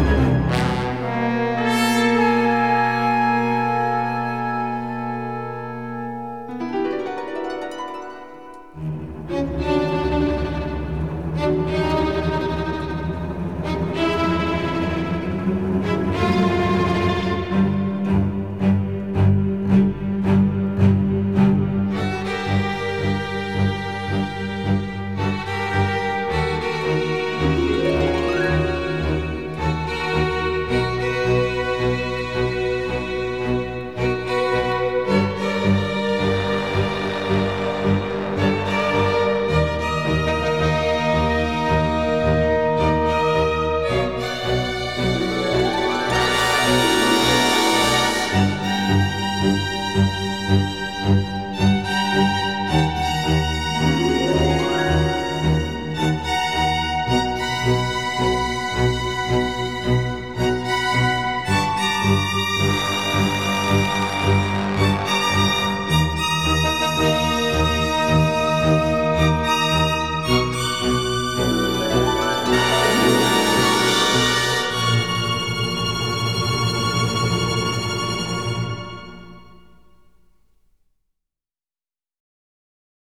Música